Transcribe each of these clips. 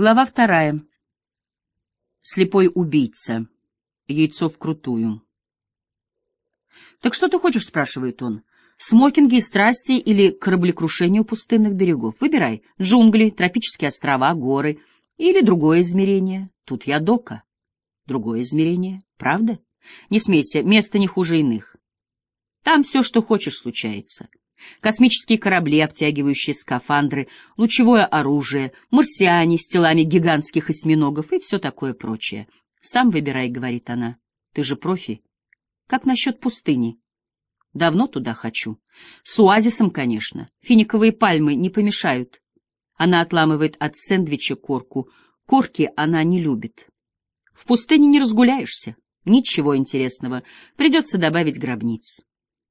Глава вторая. Слепой убийца. Яйцо вкрутую. «Так что ты хочешь?» — спрашивает он. «Смокинги и страсти или кораблекрушение у пустынных берегов? Выбирай. Джунгли, тропические острова, горы или другое измерение. Тут я дока. Другое измерение. Правда? Не смейся, место не хуже иных. Там все, что хочешь, случается. Космические корабли, обтягивающие скафандры, лучевое оружие, марсиане с телами гигантских осьминогов и все такое прочее. «Сам выбирай», — говорит она. «Ты же профи. Как насчет пустыни?» «Давно туда хочу. С оазисом, конечно. Финиковые пальмы не помешают». Она отламывает от сэндвича корку. Корки она не любит. «В пустыне не разгуляешься. Ничего интересного. Придется добавить гробниц.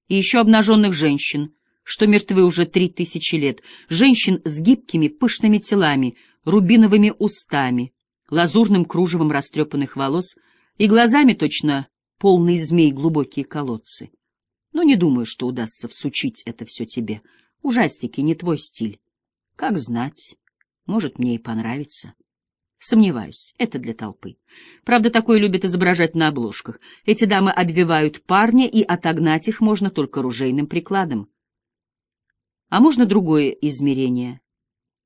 И еще обнаженных женщин, что мертвы уже три тысячи лет. Женщин с гибкими, пышными телами, рубиновыми устами, лазурным кружевом растрепанных волос и глазами точно полные змей глубокие колодцы. Но не думаю, что удастся всучить это все тебе. Ужастики не твой стиль. Как знать, может, мне и понравится. Сомневаюсь, это для толпы. Правда, такое любят изображать на обложках. Эти дамы обвивают парня, и отогнать их можно только ружейным прикладом. А можно другое измерение?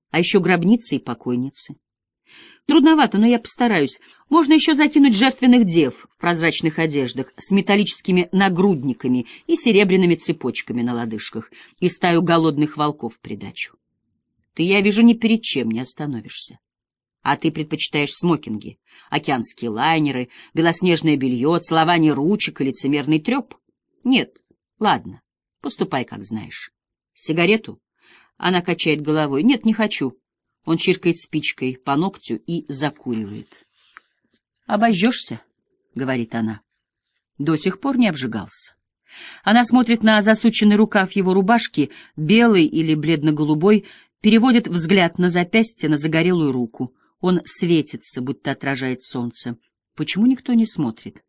А еще гробницы и покойницы. Трудновато, но я постараюсь. Можно еще закинуть жертвенных дев в прозрачных одеждах с металлическими нагрудниками и серебряными цепочками на лодыжках и стаю голодных волков в придачу. Ты, я вижу, ни перед чем не остановишься. А ты предпочитаешь смокинги, океанские лайнеры, белоснежное белье, целование ручек и лицемерный треп? Нет, ладно, поступай, как знаешь. Сигарету? Она качает головой. Нет, не хочу. Он чиркает спичкой по ногтю и закуривает. «Обожжешься», — говорит она. До сих пор не обжигался. Она смотрит на засученный рукав его рубашки, белый или бледно-голубой, переводит взгляд на запястье, на загорелую руку. Он светится, будто отражает солнце. Почему никто не смотрит?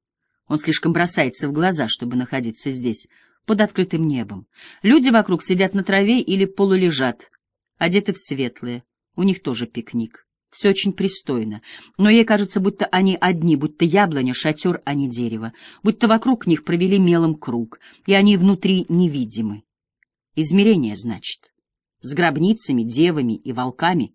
Он слишком бросается в глаза, чтобы находиться здесь, под открытым небом. Люди вокруг сидят на траве или полулежат, одеты в светлое. У них тоже пикник. Все очень пристойно, но ей кажется, будто они одни, будто яблоня, шатер, а не дерево, будто вокруг них провели мелом круг, и они внутри невидимы. Измерение, значит, с гробницами, девами и волками,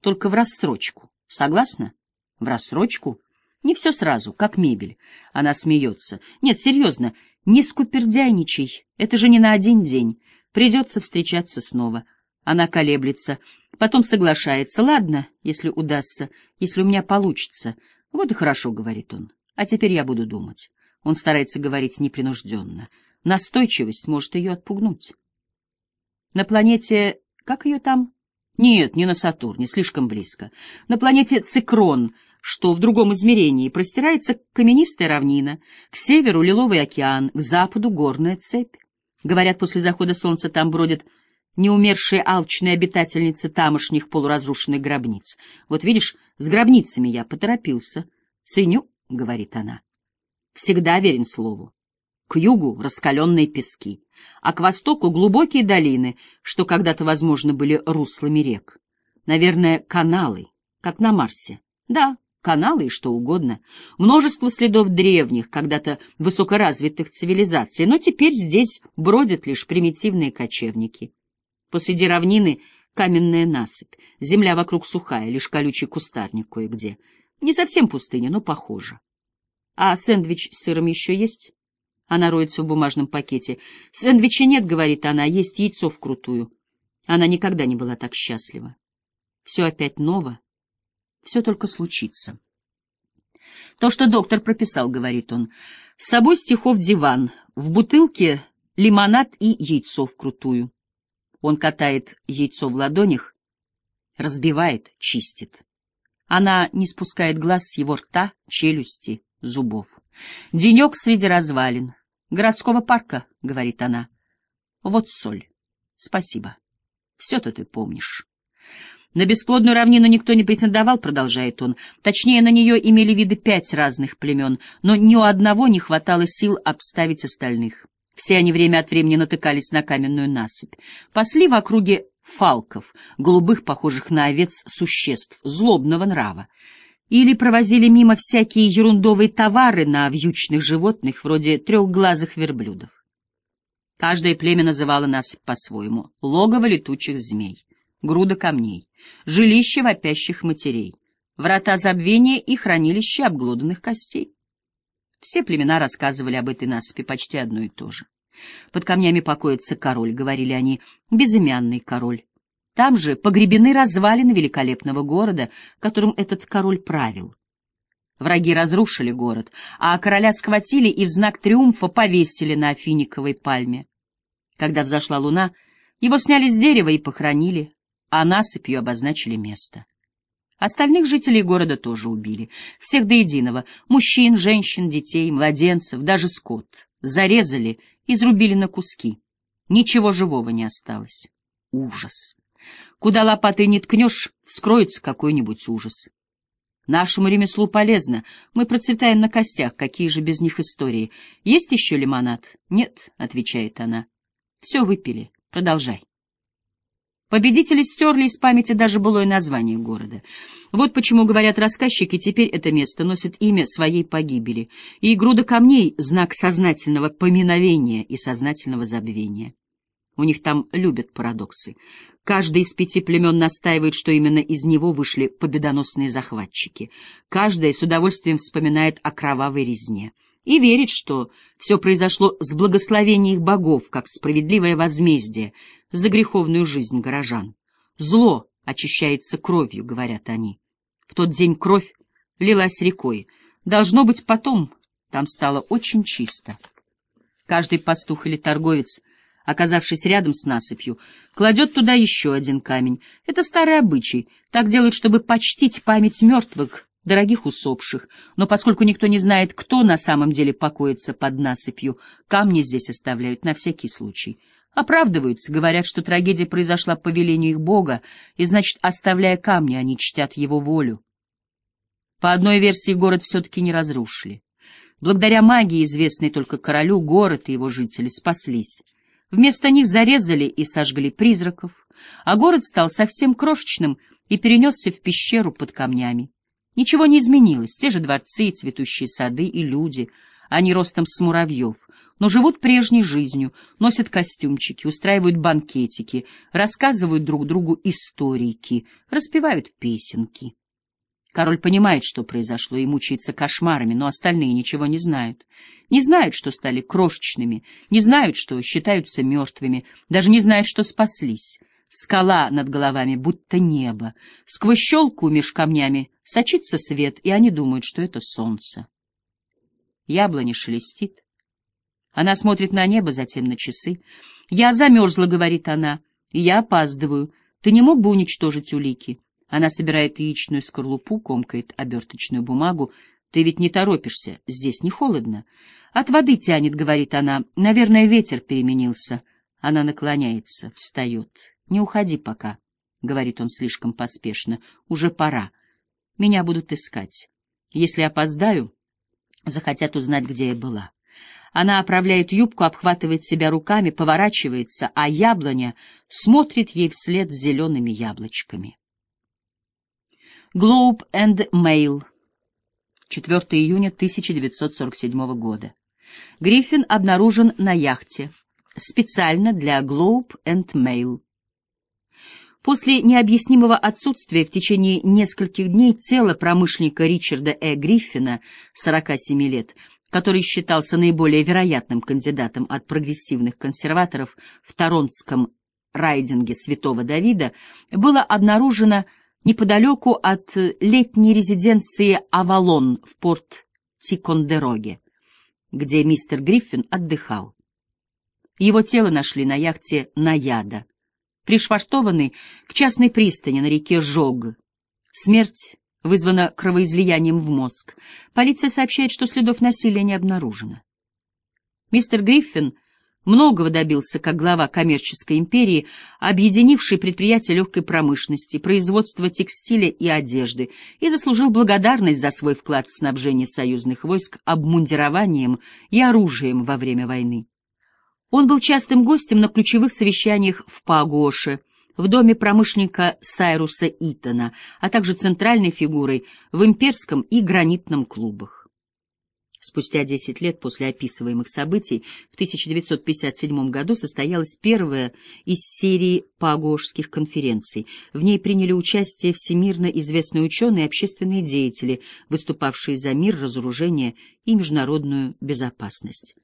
только в рассрочку. Согласна? В рассрочку? Не все сразу, как мебель. Она смеется. Нет, серьезно, не скупердяйничай, это же не на один день. Придется встречаться снова. Она колеблется, потом соглашается. Ладно, если удастся, если у меня получится. Вот и хорошо, говорит он. А теперь я буду думать. Он старается говорить непринужденно. Настойчивость может ее отпугнуть. На планете... Как ее там? Нет, не на Сатурне, слишком близко. На планете Цикрон, что в другом измерении, простирается каменистая равнина, к северу — лиловый океан, к западу — горная цепь. Говорят, после захода солнца там бродят неумершие алчные обитательницы тамошних полуразрушенных гробниц. Вот видишь, с гробницами я поторопился. Ценю, — говорит она. Всегда верен слову. К югу — раскаленные пески, а к востоку — глубокие долины, что когда-то, возможно, были руслами рек. Наверное, каналы, как на Марсе. Да, каналы и что угодно. Множество следов древних, когда-то высокоразвитых цивилизаций, но теперь здесь бродят лишь примитивные кочевники. Посреди равнины каменная насыпь, земля вокруг сухая, лишь колючий кустарник кое-где. Не совсем пустыня, но похоже. А сэндвич с сыром еще есть? Она роется в бумажном пакете. Сэндвича нет, говорит она, есть яйцо вкрутую. Она никогда не была так счастлива. Все опять ново, все только случится. То, что доктор прописал, говорит он, с собой стихов диван, в бутылке лимонад и яйцо вкрутую. Он катает яйцо в ладонях, разбивает, чистит. Она не спускает глаз с его рта, челюсти, зубов. Денек среди развалин. Городского парка, — говорит она. Вот соль. Спасибо. Все-то ты помнишь. На бесплодную равнину никто не претендовал, продолжает он. Точнее, на нее имели виды пять разных племен, но ни у одного не хватало сил обставить остальных. Все они время от времени натыкались на каменную насыпь. Пасли в округе фалков, голубых, похожих на овец, существ, злобного нрава. Или провозили мимо всякие ерундовые товары на вьючных животных, вроде трехглазых верблюдов. Каждое племя называло нас по-своему. Логово летучих змей, груда камней, жилище вопящих матерей, врата забвения и хранилище обглоданных костей. Все племена рассказывали об этой насыпи почти одно и то же. Под камнями покоится король, говорили они, безымянный король. Там же погребены развалины великолепного города, которым этот король правил. Враги разрушили город, а короля схватили и в знак триумфа повесили на финиковой пальме. Когда взошла луна, его сняли с дерева и похоронили, а насыпью обозначили место. Остальных жителей города тоже убили. Всех до единого. Мужчин, женщин, детей, младенцев, даже скот. Зарезали, изрубили на куски. Ничего живого не осталось. Ужас. Куда лопатой не ткнешь, скроется какой-нибудь ужас. Нашему ремеслу полезно. Мы процветаем на костях. Какие же без них истории? Есть еще лимонад? Нет, — отвечает она. Все выпили. Продолжай. Победители стерли из памяти даже былое название города. Вот почему, говорят рассказчики, теперь это место носит имя своей погибели, и груда камней — знак сознательного поминовения и сознательного забвения. У них там любят парадоксы. Каждый из пяти племен настаивает, что именно из него вышли победоносные захватчики. Каждая с удовольствием вспоминает о кровавой резне и верит, что все произошло с благословения их богов, как справедливое возмездие за греховную жизнь горожан. Зло очищается кровью, говорят они. В тот день кровь лилась рекой. Должно быть, потом там стало очень чисто. Каждый пастух или торговец оказавшись рядом с насыпью, кладет туда еще один камень. Это старый обычай. Так делают, чтобы почтить память мертвых, дорогих усопших. Но поскольку никто не знает, кто на самом деле покоится под насыпью, камни здесь оставляют на всякий случай. Оправдываются, говорят, что трагедия произошла по велению их бога, и, значит, оставляя камни, они чтят его волю. По одной версии, город все-таки не разрушили. Благодаря магии, известной только королю, город и его жители спаслись. Вместо них зарезали и сожгли призраков, а город стал совсем крошечным и перенесся в пещеру под камнями. Ничего не изменилось, те же дворцы цветущие сады и люди, они ростом с муравьев, но живут прежней жизнью, носят костюмчики, устраивают банкетики, рассказывают друг другу историки, распевают песенки. Король понимает, что произошло, и мучается кошмарами, но остальные ничего не знают. Не знают, что стали крошечными, не знают, что считаются мертвыми, даже не знают, что спаслись. Скала над головами, будто небо. Сквозь щелку меж камнями сочится свет, и они думают, что это солнце. Яблоня шелестит. Она смотрит на небо, затем на часы. «Я замерзла», — говорит она, — «я опаздываю. Ты не мог бы уничтожить улики?» Она собирает яичную скорлупу, комкает оберточную бумагу. Ты ведь не торопишься, здесь не холодно. От воды тянет, говорит она. Наверное, ветер переменился. Она наклоняется, встает. Не уходи пока, говорит он слишком поспешно. Уже пора. Меня будут искать. Если опоздаю, захотят узнать, где я была. Она оправляет юбку, обхватывает себя руками, поворачивается, а яблоня смотрит ей вслед зелеными яблочками. Globe and Mail. 4 июня 1947 года. Гриффин обнаружен на яхте. Специально для Globe and Mail. После необъяснимого отсутствия в течение нескольких дней тело промышленника Ричарда Э. Гриффина, 47 лет, который считался наиболее вероятным кандидатом от прогрессивных консерваторов в Торонском райдинге Святого Давида, было обнаружено неподалеку от летней резиденции «Авалон» в порт Тикондероге, где мистер Гриффин отдыхал. Его тело нашли на яхте «Наяда», пришвартованный к частной пристани на реке Жог. Смерть вызвана кровоизлиянием в мозг. Полиция сообщает, что следов насилия не обнаружено. Мистер Гриффин — многого добился как глава коммерческой империи, объединившей предприятия легкой промышленности, производство текстиля и одежды, и заслужил благодарность за свой вклад в снабжение союзных войск обмундированием и оружием во время войны. Он был частым гостем на ключевых совещаниях в Пагоше, в доме промышленника Сайруса Итона, а также центральной фигурой в имперском и гранитном клубах. Спустя 10 лет после описываемых событий в 1957 году состоялась первая из серии Пагошских конференций. В ней приняли участие всемирно известные ученые и общественные деятели, выступавшие за мир, разоружение и международную безопасность.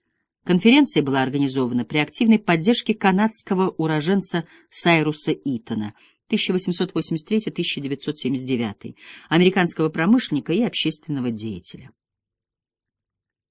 Конференция была организована при активной поддержке канадского уроженца Сайруса Итона 1883-1979, американского промышленника и общественного деятеля.